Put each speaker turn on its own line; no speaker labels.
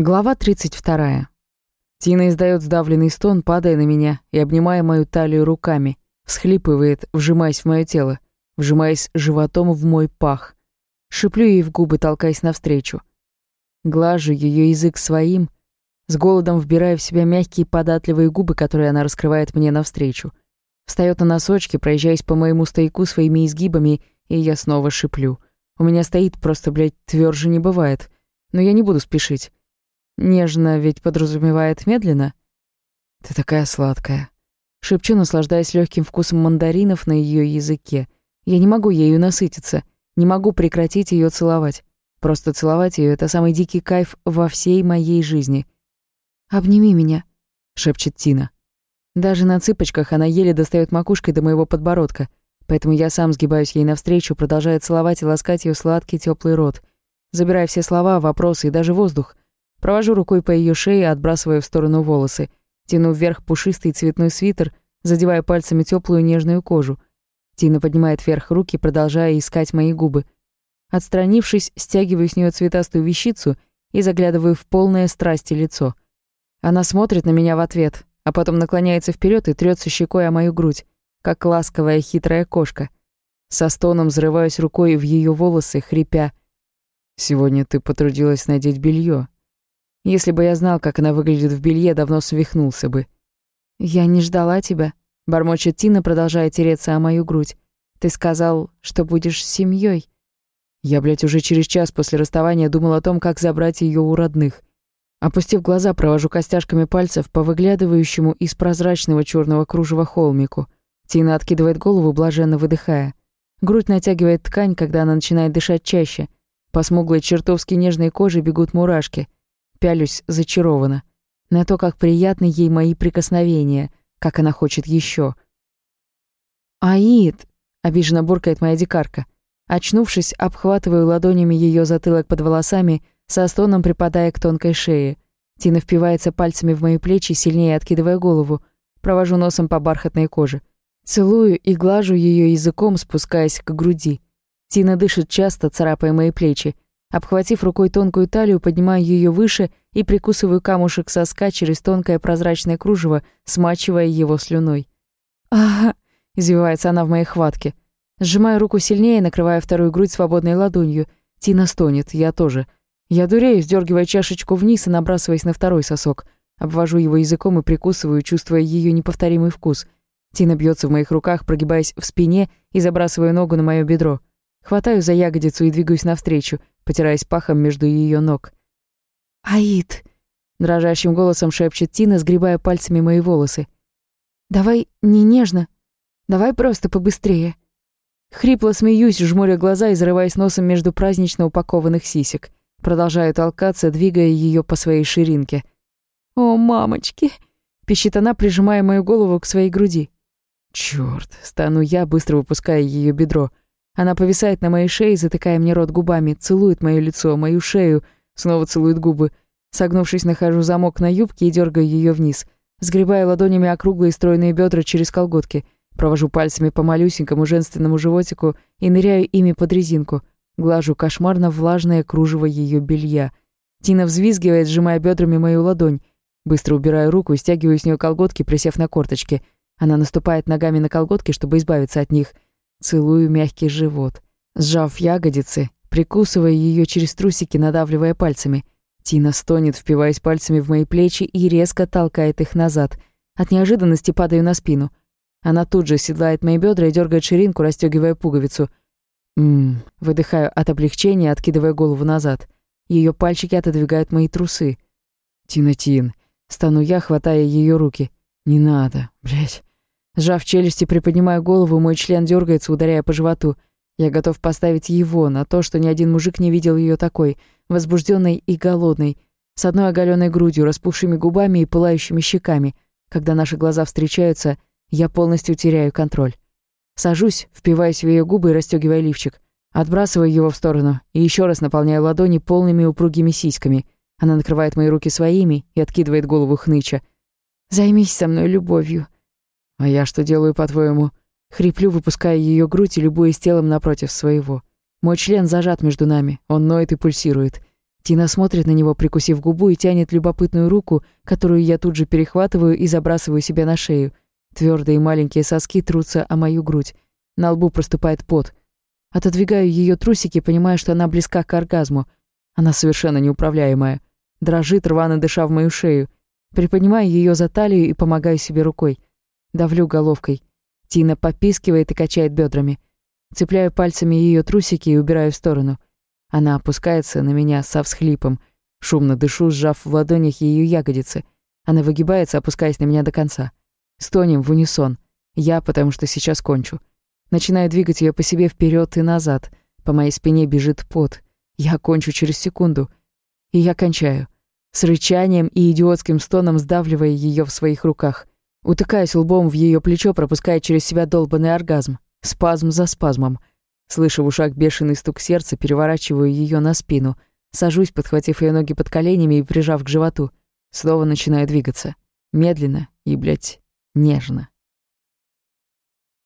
Глава 32. Тина издает сдавленный стон, падая на меня и обнимая мою талию руками, всхлипывает, вжимаясь в мое тело, вжимаясь животом в мой пах. Шиплю ей в губы, толкаясь навстречу. Глажу ее язык своим, с голодом вбирая в себя мягкие податливые губы, которые она раскрывает мне навстречу. Встает на носочки, проезжаясь по моему стояку своими изгибами, и я снова шиплю. У меня стоит просто, блядь, тверже не бывает. Но я не буду спешить. Нежно ведь подразумевает медленно. Ты такая сладкая. Шепчу, наслаждаясь легким вкусом мандаринов на ее языке. Я не могу ею насытиться, не могу прекратить ее целовать. Просто целовать ее это самый дикий кайф во всей моей жизни. «Обними меня», — шепчет Тина. Даже на цыпочках она еле достает макушкой до моего подбородка, поэтому я сам сгибаюсь ей навстречу, продолжая целовать и ласкать ее сладкий теплый рот, забирая все слова, вопросы и даже воздух — Провожу рукой по ее шее, отбрасывая в сторону волосы. Тяну вверх пушистый цветной свитер, задевая пальцами теплую нежную кожу. Тина поднимает вверх руки, продолжая искать мои губы. Отстранившись, стягиваю с нее цветастую вещицу и заглядываю в полное страсти лицо. Она смотрит на меня в ответ, а потом наклоняется вперед и трется щекой о мою грудь, как ласковая хитрая кошка. Со стоном взрываюсь рукой в ее волосы, хрипя. «Сегодня ты потрудилась надеть белье, если бы я знал, как она выглядит в белье, давно свихнулся бы. «Я не ждала тебя», — бормочет Тина, продолжая тереться о мою грудь. «Ты сказал, что будешь с семьей. Я, блядь, уже через час после расставания думал о том, как забрать ее у родных. Опустив глаза, провожу костяшками пальцев по выглядывающему из прозрачного черного кружева холмику. Тина откидывает голову, блаженно выдыхая. Грудь натягивает ткань, когда она начинает дышать чаще. По смуглой чертовски нежной коже бегут мурашки — пялюсь зачарованно. На то, как приятны ей мои прикосновения, как она хочет еще. «Аид!» — обиженно буркает моя дикарка. Очнувшись, обхватываю ладонями ее затылок под волосами, со стоном припадая к тонкой шее. Тина впивается пальцами в мои плечи, сильнее откидывая голову. Провожу носом по бархатной коже. Целую и глажу ее языком, спускаясь к груди. Тина дышит часто, царапая мои плечи. Обхватив рукой тонкую талию, поднимаю ее выше и прикусываю камушек соска через тонкое прозрачное кружево, смачивая его слюной. «Ага», — извивается она в моей хватке. Сжимаю руку сильнее, накрывая вторую грудь свободной ладонью. Тина стонет, я тоже. Я дурею, сдергивая чашечку вниз и набрасываясь на второй сосок. Обвожу его языком и прикусываю, чувствуя ее неповторимый вкус. Тина бьется в моих руках, прогибаясь в спине и забрасывая ногу на мое бедро. Хватаю за ягодицу и двигаюсь навстречу, потираясь пахом между ее ног. «Аид!» — дрожащим голосом шепчет Тина, сгребая пальцами мои волосы. «Давай не нежно. Давай просто побыстрее». Хрипло смеюсь, жмуря глаза и зарываясь носом между празднично упакованных сисек. Продолжаю толкаться, двигая ее по своей ширинке. «О, мамочки!» — пищит она, прижимая мою голову к своей груди. «Чёрт!» — стану я, быстро выпуская ее бедро. Она повисает на моей шее, затыкая мне рот губами, целует моё лицо, мою шею, снова целует губы. Согнувшись, нахожу замок на юбке и дергаю ее вниз. Сгребаю ладонями округлые стройные бедра через колготки. Провожу пальцами по малюсенькому женственному животику и ныряю ими под резинку. Глажу кошмарно влажное кружево ее белья. Тина взвизгивает, сжимая бедрами мою ладонь. Быстро убираю руку и стягиваю с нее колготки, присев на корточки. Она наступает ногами на колготки, чтобы избавиться от них — Целую мягкий живот. Сжав ягодицы, прикусывая ее через трусики, надавливая пальцами. Тина стонет, впиваясь пальцами в мои плечи и резко толкает их назад. От неожиданности падаю на спину. Она тут же седлает мои бедра и дергает ширинку, расстегивая пуговицу. Ммм, выдыхаю от облегчения, откидывая голову назад. Ее пальчики отодвигают мои трусы. Тина Тин. Стану я, хватая ее руки. Не надо, блядь. Сжав челюсти, приподнимаю голову, мой член дергается, ударяя по животу. Я готов поставить его на то, что ни один мужик не видел ее такой, возбужденной и голодной, с одной оголенной грудью, распухшими губами и пылающими щеками. Когда наши глаза встречаются, я полностью теряю контроль. Сажусь, впиваюсь в ее губы и расстегивая лифчик. Отбрасываю его в сторону и еще раз наполняю ладони полными упругими сиськами. Она накрывает мои руки своими и откидывает голову хныча. «Займись со мной любовью», «А я что делаю, по-твоему?» Хриплю, выпуская ее грудь и любуясь телом напротив своего. Мой член зажат между нами, он ноет и пульсирует. Тина смотрит на него, прикусив губу, и тянет любопытную руку, которую я тут же перехватываю и забрасываю себе на шею. Твердые маленькие соски трутся о мою грудь. На лбу проступает пот. Отодвигаю ее трусики, понимая, что она близка к оргазму. Она совершенно неуправляемая. Дрожит, рвано дыша в мою шею. Приподнимаю ее за талию и помогаю себе рукой. Давлю головкой. Тина попискивает и качает бедрами. Цепляю пальцами ее трусики и убираю в сторону. Она опускается на меня со всхлипом. Шумно дышу, сжав в ладонях ее ягодицы. Она выгибается, опускаясь на меня до конца. Стонем в унисон. Я, потому что сейчас кончу. Начинаю двигать ее по себе вперед и назад. По моей спине бежит пот. Я кончу через секунду. И я кончаю. С рычанием и идиотским стоном сдавливая ее в своих руках. Утыкаюсь лбом в ее плечо, пропуская через себя долбанный оргазм. Спазм за спазмом. Слышу в ушах бешеный стук сердца, переворачиваю ее на спину. Сажусь, подхватив ее ноги под коленями и прижав к животу. Снова начинаю двигаться. Медленно и, блядь, нежно.